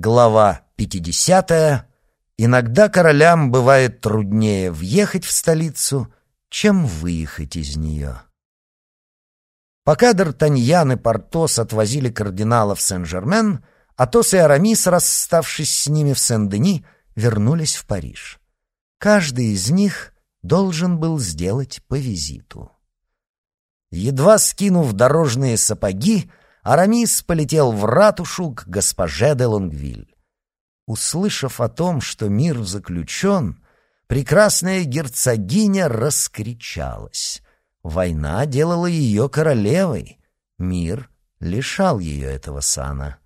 Глава 50. Иногда королям бывает труднее въехать в столицу, чем выехать из нее. Пока Д'Артаньян и Портос отвозили кардинала в Сен-Жермен, Атос и Арамис, расставшись с ними в Сен-Дени, вернулись в Париж. Каждый из них должен был сделать по визиту. Едва скинув дорожные сапоги, Арамис полетел в ратушу к госпоже де Лонгвиль. Услышав о том, что мир заключен, прекрасная герцогиня раскричалась. Война делала ее королевой, мир лишал ее этого сана.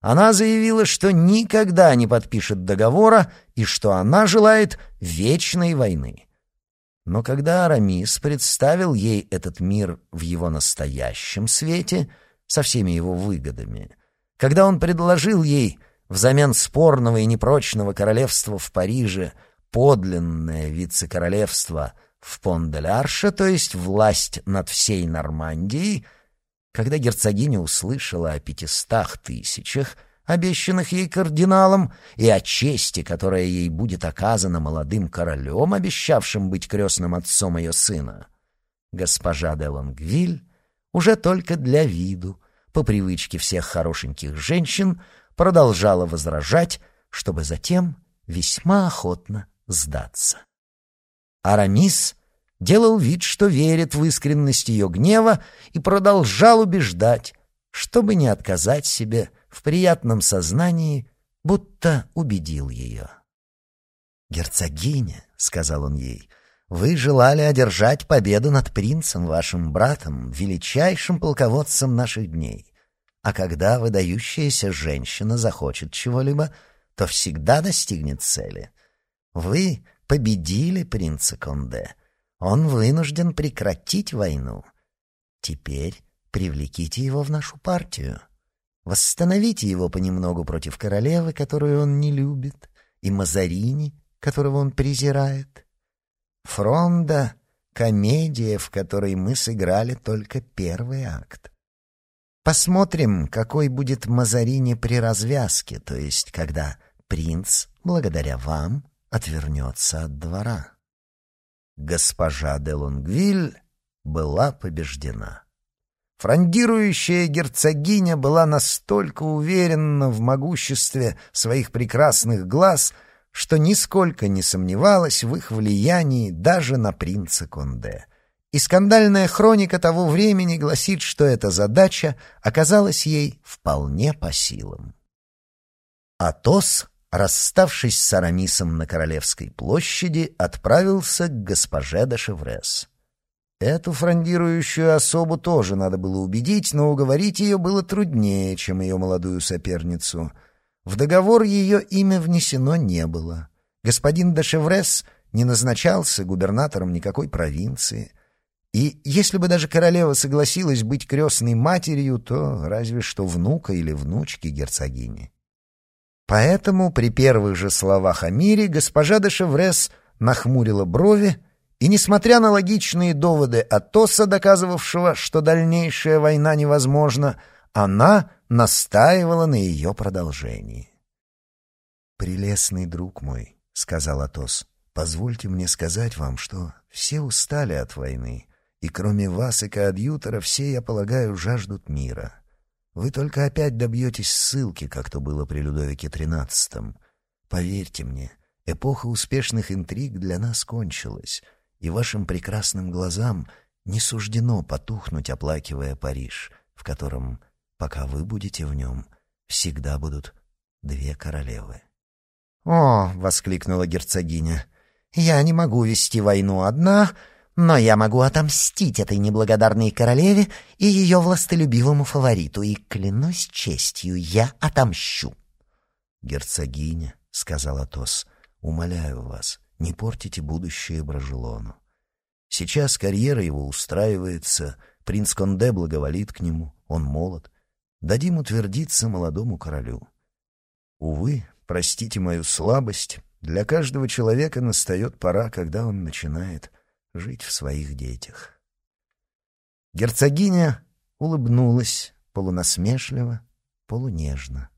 Она заявила, что никогда не подпишет договора и что она желает вечной войны. Но когда Арамис представил ей этот мир в его настоящем свете — со всеми его выгодами. Когда он предложил ей взамен спорного и непрочного королевства в Париже подлинное вице-королевство в Пон-де-Ларше, то есть власть над всей Нормандией, когда герцогиня услышала о пятистах тысячах, обещанных ей кардиналом, и о чести, которая ей будет оказана молодым королем, обещавшим быть крестным отцом ее сына, госпожа де Лонгвиль уже только для виду, по привычке всех хорошеньких женщин, продолжала возражать, чтобы затем весьма охотно сдаться. Арамис делал вид, что верит в искренность ее гнева и продолжал убеждать, чтобы не отказать себе в приятном сознании, будто убедил ее. «Герцогиня», — сказал он ей, — вы желали одержать победу над принцем, вашим братом, величайшим полководцем наших дней. А когда выдающаяся женщина захочет чего-либо, то всегда достигнет цели. Вы победили принца Конде. Он вынужден прекратить войну. Теперь привлеките его в нашу партию. Восстановите его понемногу против королевы, которую он не любит, и Мазарини, которого он презирает. Фронда — комедия, в которой мы сыграли только первый акт. Посмотрим, какой будет Мазарини при развязке, то есть когда принц, благодаря вам, отвернется от двора. Госпожа де Лонгвиль была побеждена. Фрондирующая герцогиня была настолько уверена в могуществе своих прекрасных глаз — что нисколько не сомневалась в их влиянии даже на принца Конде. И скандальная хроника того времени гласит, что эта задача оказалась ей вполне по силам. Атос, расставшись с Арамисом на Королевской площади, отправился к госпоже де Шеврес. Эту фрондирующую особу тоже надо было убедить, но уговорить ее было труднее, чем ее молодую соперницу — в договор ее имя внесено не было. Господин де не назначался губернатором никакой провинции. И если бы даже королева согласилась быть крестной матерью, то разве что внука или внучки герцогини. Поэтому при первых же словах о мире госпожа де нахмурила брови, и, несмотря на логичные доводы Атоса, доказывавшего, что дальнейшая война невозможна, она настаивала на ее продолжении. «Прелестный друг мой», — сказал Атос, — «позвольте мне сказать вам, что все устали от войны, и кроме вас и коадьютора все, я полагаю, жаждут мира. Вы только опять добьетесь ссылки, как то было при Людовике XIII. Поверьте мне, эпоха успешных интриг для нас кончилась, и вашим прекрасным глазам не суждено потухнуть, оплакивая Париж, в котором пока вы будете в нем, всегда будут две королевы. «О!» — воскликнула герцогиня. «Я не могу вести войну одна, но я могу отомстить этой неблагодарной королеве и ее властолюбивому фавориту, и, клянусь честью, я отомщу». «Герцогиня», — сказал Атос, — «умоляю вас, не портите будущее Брожелону. Сейчас карьера его устраивается, принц Конде благоволит к нему, он молод, дадим утвердиться молодому королю. Увы, простите мою слабость, для каждого человека настает пора, когда он начинает жить в своих детях. Герцогиня улыбнулась полунасмешливо, полунежно.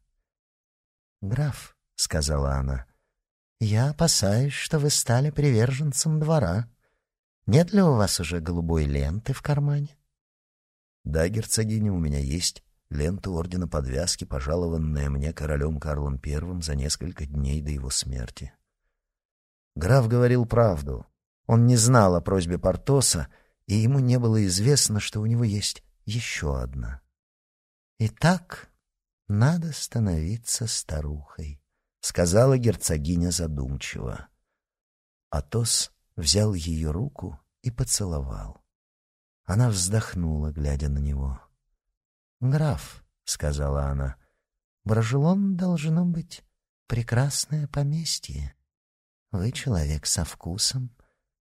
«Граф», — сказала она, — «я опасаюсь, что вы стали приверженцем двора. Нет ли у вас уже голубой ленты в кармане?» «Да, герцогиня, у меня есть лента ордена подвязки, пожалованная мне королем Карлом I за несколько дней до его смерти». Граф говорил правду. Он не знал о просьбе Портоса, и ему не было известно, что у него есть еще одна. «Итак, надо становиться старухой», — сказала герцогиня задумчиво. Атос взял ее руку и поцеловал. Она вздохнула, глядя на него. «Граф», — сказала она, — «Брожелон должно быть прекрасное поместье. Вы человек со вкусом.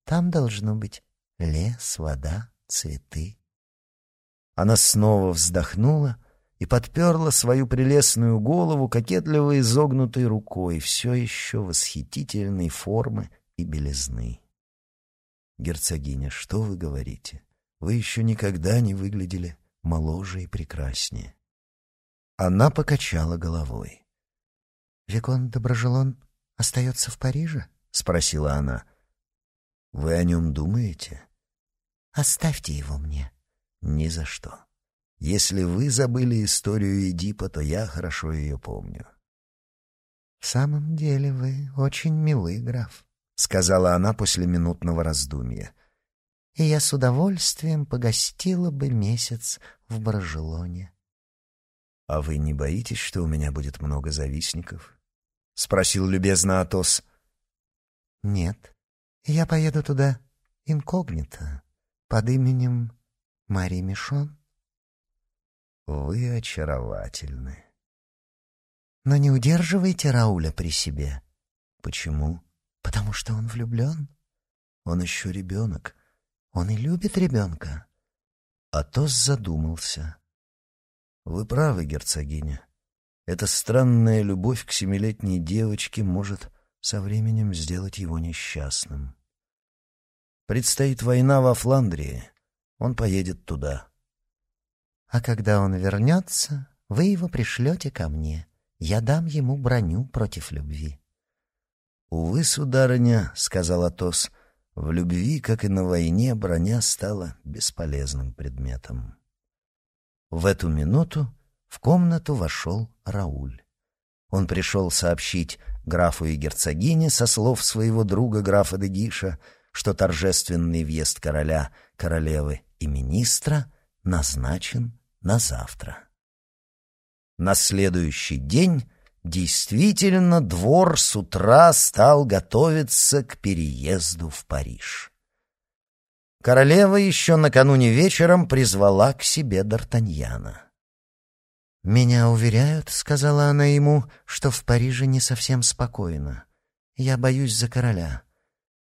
Там должно быть лес, вода, цветы». Она снова вздохнула и подперла свою прелестную голову кокетливо изогнутой рукой, все еще восхитительной формы и белизны. «Герцогиня, что вы говорите? Вы еще никогда не выглядели моложе и прекраснее». Она покачала головой. «Викон Доброжелон остается в Париже?» — спросила она. «Вы о нем думаете?» «Оставьте его мне». «Ни за что. Если вы забыли историю Эдипа, то я хорошо ее помню». «В самом деле вы очень милый, граф», — сказала она после минутного раздумья. «И я с удовольствием погостила бы месяц в Баржелоне». «А вы не боитесь, что у меня будет много завистников?» — спросил любезно Атос. «Нет, я поеду туда инкогнито, под именем Мари Мишон». «Вы очаровательны». «Но не удерживайте Рауля при себе». «Почему?» Потому что он влюблен. Он еще ребенок. Он и любит ребенка. Атос задумался. Вы правы, герцогиня. Эта странная любовь к семилетней девочке может со временем сделать его несчастным. Предстоит война во Фландрии. Он поедет туда. А когда он вернется, вы его пришлете ко мне. Я дам ему броню против любви. «Увы, сударыня», — сказал Атос, — «в любви, как и на войне, броня стала бесполезным предметом». В эту минуту в комнату вошел Рауль. Он пришел сообщить графу и герцогине со слов своего друга графа Дегиша, что торжественный въезд короля, королевы и министра назначен на завтра. На следующий день Действительно, двор с утра стал готовиться к переезду в Париж. Королева еще накануне вечером призвала к себе Д'Артаньяна. «Меня уверяют, — сказала она ему, — что в Париже не совсем спокойно. Я боюсь за короля.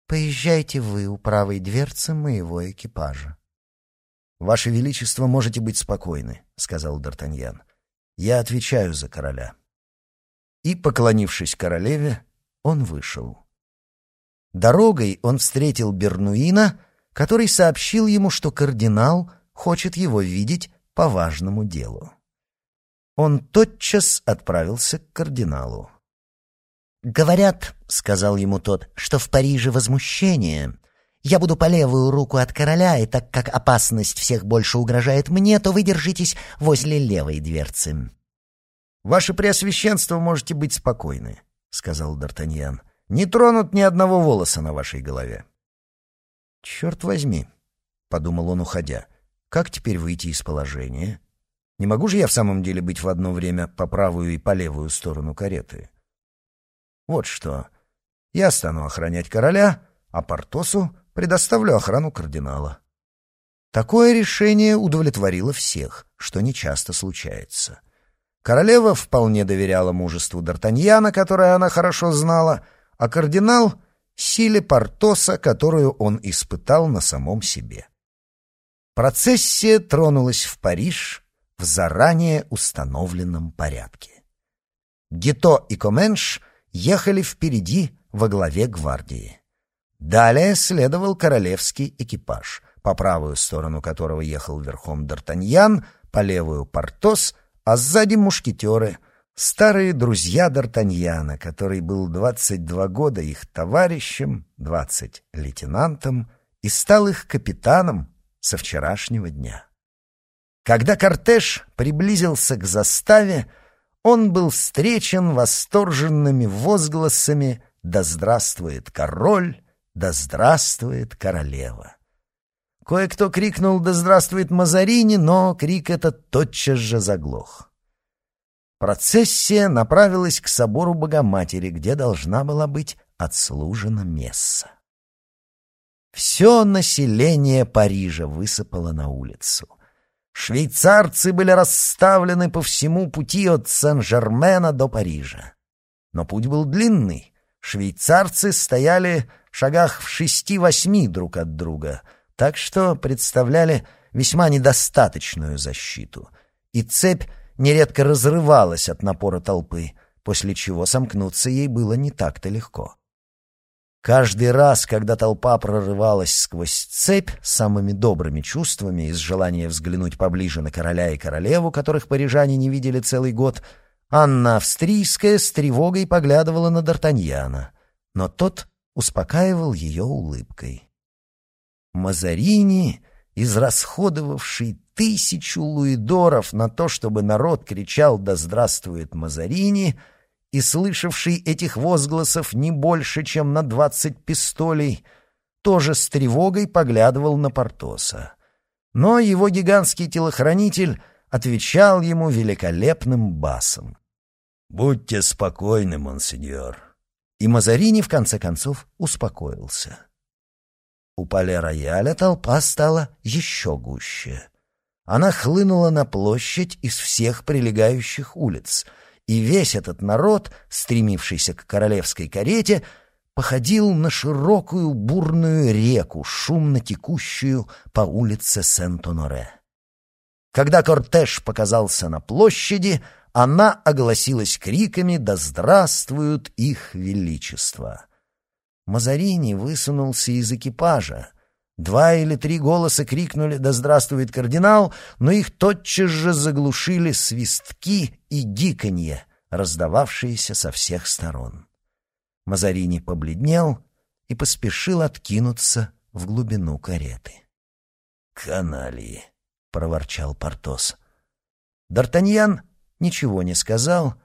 Поезжайте вы у правой дверцы моего экипажа». «Ваше Величество, можете быть спокойны», — сказал Д'Артаньян. «Я отвечаю за короля» и, поклонившись королеве, он вышел. Дорогой он встретил Бернуина, который сообщил ему, что кардинал хочет его видеть по важному делу. Он тотчас отправился к кардиналу. «Говорят, — сказал ему тот, — что в Париже возмущение. Я буду по левую руку от короля, и так как опасность всех больше угрожает мне, то вы держитесь возле левой дверцы. «Ваше Преосвященство можете быть спокойны», — сказал Д'Артаньян. «Не тронут ни одного волоса на вашей голове». «Черт возьми», — подумал он, уходя, — «как теперь выйти из положения? Не могу же я в самом деле быть в одно время по правую и по левую сторону кареты? Вот что, я стану охранять короля, а Портосу предоставлю охрану кардинала». Такое решение удовлетворило всех, что нечасто случается. Королева вполне доверяла мужеству Д'Артаньяна, которое она хорошо знала, а кардинал — силе Портоса, которую он испытал на самом себе. Процессия тронулась в Париж в заранее установленном порядке. Гито и Коменш ехали впереди во главе гвардии. Далее следовал королевский экипаж, по правую сторону которого ехал верхом Д'Артаньян, по левую — Портос — а сзади мушкетеры, Старые друзья Д'Артаньяна, который был 22 года их товарищем, 20 лейтенантом, и стал их капитаном со вчерашнего дня. Когда кортеж приблизился к заставе, он был встречен восторженными возгласами «Да здравствует король! Да здравствует королева!» Кое-кто крикнул «Да здравствует Мазарини!», но крик этот тотчас же заглох. Процессия направилась к собору Богоматери, где должна была быть отслужена месса. Все население Парижа высыпало на улицу. Швейцарцы были расставлены по всему пути от Сен-Жермена до Парижа. Но путь был длинный. Швейцарцы стояли в шагах в шести-восьми друг от друга, так что представляли весьма недостаточную защиту. И цепь нередко разрывалась от напора толпы, после чего сомкнуться ей было не так-то легко. Каждый раз, когда толпа прорывалась сквозь цепь самыми добрыми чувствами из желания взглянуть поближе на короля и королеву, которых парижане не видели целый год, Анна Австрийская с тревогой поглядывала на Д'Артаньяна, но тот успокаивал ее улыбкой. Мазарини, израсходовавший тысячу луидоров на то, чтобы народ кричал «Да здравствует Мазарини!» и слышавший этих возгласов не больше, чем на двадцать пистолей, тоже с тревогой поглядывал на Портоса. Но его гигантский телохранитель отвечал ему великолепным басом. «Будьте спокойны, монсеньор». И Мазарини, в конце концов, успокоился. У поля рояля толпа стала еще гуще. Она хлынула на площадь из всех прилегающих улиц, и весь этот народ, стремившийся к королевской карете, походил на широкую бурную реку, шумно текущую по улице Сент-Оноре. Когда кортеж показался на площади, она огласилась криками «Да здравствуют их величество!». Мазарини высунулся из экипажа — Два или три голоса крикнули «Да здравствует кардинал!», но их тотчас же заглушили свистки и гиканье, раздававшиеся со всех сторон. Мазарини побледнел и поспешил откинуться в глубину кареты. «Каналии!» — проворчал Портос. Д'Артаньян ничего не сказал,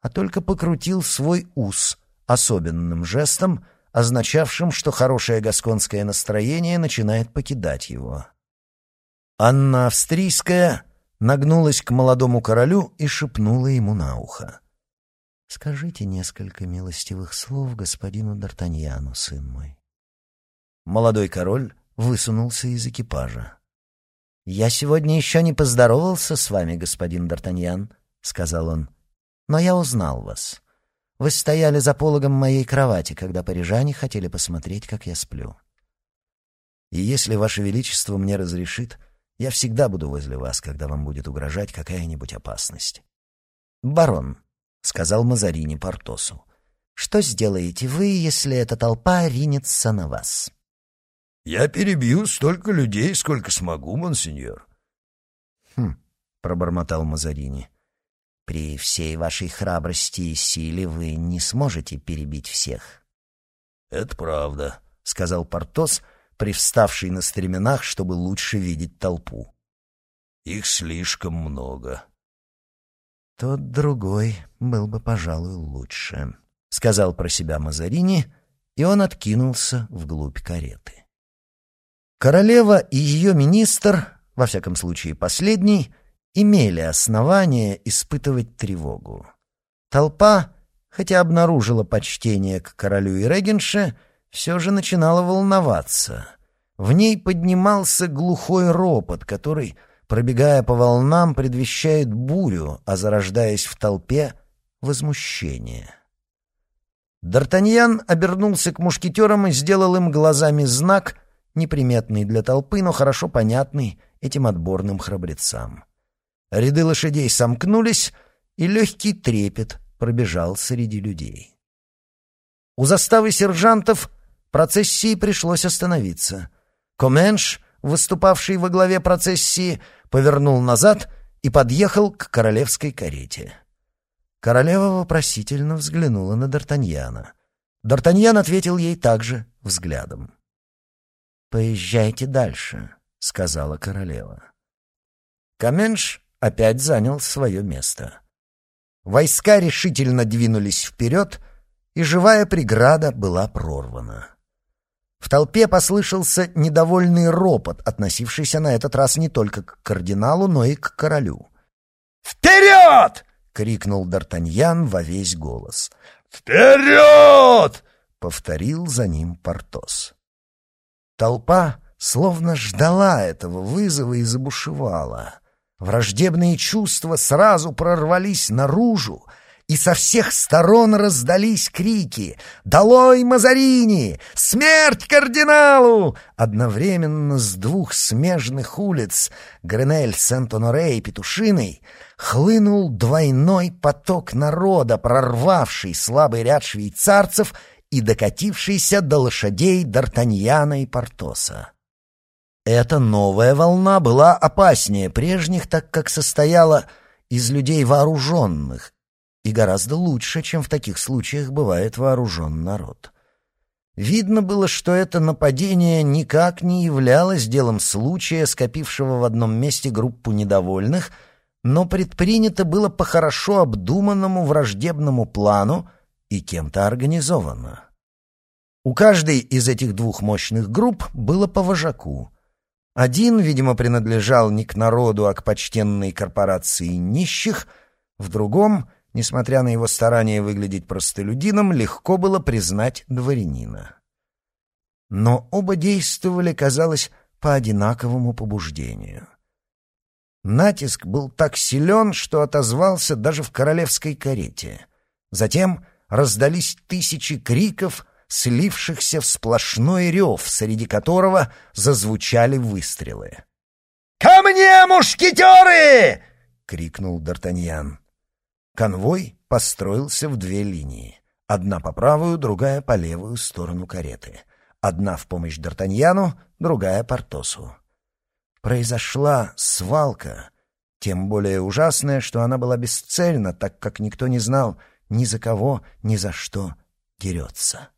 а только покрутил свой ус особенным жестом, означавшим, что хорошее гасконское настроение начинает покидать его. Анна Австрийская нагнулась к молодому королю и шепнула ему на ухо. «Скажите несколько милостивых слов господину Д'Артаньяну, сын мой». Молодой король высунулся из экипажа. «Я сегодня еще не поздоровался с вами, господин Д'Артаньян», — сказал он, — «но я узнал вас. Вы стояли за пологом моей кровати, когда парижане хотели посмотреть, как я сплю. И если Ваше Величество мне разрешит, я всегда буду возле вас, когда вам будет угрожать какая-нибудь опасность. «Барон», — сказал Мазарини Портосу, — «что сделаете вы, если эта толпа ринется на вас?» «Я перебью столько людей, сколько смогу, монсеньор». «Хм», — пробормотал Мазарини, при всей вашей храбрости и силе вы не сможете перебить всех. Это правда, сказал Портос, привставший на стременах, чтобы лучше видеть толпу. Их слишком много. Тот другой был бы, пожалуй, лучше, сказал про себя Мазарини, и он откинулся вглубь кареты. Королева и ее министр, во всяком случае последний, имели основания испытывать тревогу. Толпа, хотя обнаружила почтение к королю и регенше, все же начинала волноваться. В ней поднимался глухой ропот, который, пробегая по волнам, предвещает бурю, а зарождаясь в толпе — возмущение. Д'Артаньян обернулся к мушкетерам и сделал им глазами знак, неприметный для толпы, но хорошо понятный этим отборным храбрецам. Ряды лошадей сомкнулись, и легкий трепет пробежал среди людей. У заставы сержантов процессии пришлось остановиться. Коменш, выступавший во главе процессии, повернул назад и подъехал к королевской карете. Королева вопросительно взглянула на Д'Артаньяна. Д'Артаньян ответил ей также взглядом. «Поезжайте дальше», — сказала королева. Каменш опять занял свое место. Войска решительно двинулись вперед, и живая преграда была прорвана. В толпе послышался недовольный ропот, относившийся на этот раз не только к кардиналу, но и к королю. «Вперед!» — крикнул Д'Артаньян во весь голос. «Вперед!» — повторил за ним Портос. Толпа словно ждала этого вызова и забушевала. Враждебные чувства сразу прорвались наружу, и со всех сторон раздались крики «Долой Мазарини! Смерть кардиналу!» Одновременно с двух смежных улиц Гренель, Сент-Оноре и Петушиной хлынул двойной поток народа, прорвавший слабый ряд швейцарцев и докатившийся до лошадей Д'Артаньяна и Портоса. Эта новая волна была опаснее прежних, так как состояла из людей вооруженных, и гораздо лучше, чем в таких случаях бывает вооружен народ. Видно было, что это нападение никак не являлось делом случая, скопившего в одном месте группу недовольных — но предпринято было по хорошо обдуманному враждебному плану и кем-то организовано. У каждой из этих двух мощных групп было по вожаку. Один, видимо, принадлежал не к народу, а к почтенной корпорации нищих, в другом, несмотря на его старание выглядеть простолюдином, легко было признать дворянина. Но оба действовали, казалось, по одинаковому побуждению. Натиск был так силен, что отозвался даже в королевской карете. Затем раздались тысячи криков, слившихся в сплошной рев, среди которого зазвучали выстрелы. «Ко мне, мушкетеры!» — крикнул Д'Артаньян. Конвой построился в две линии. Одна по правую, другая по левую сторону кареты. Одна в помощь Д'Артаньяну, другая — Портосу произошла свалка, тем более ужасная, что она была бесцельна, так как никто не знал ни за кого, ни за что дерется.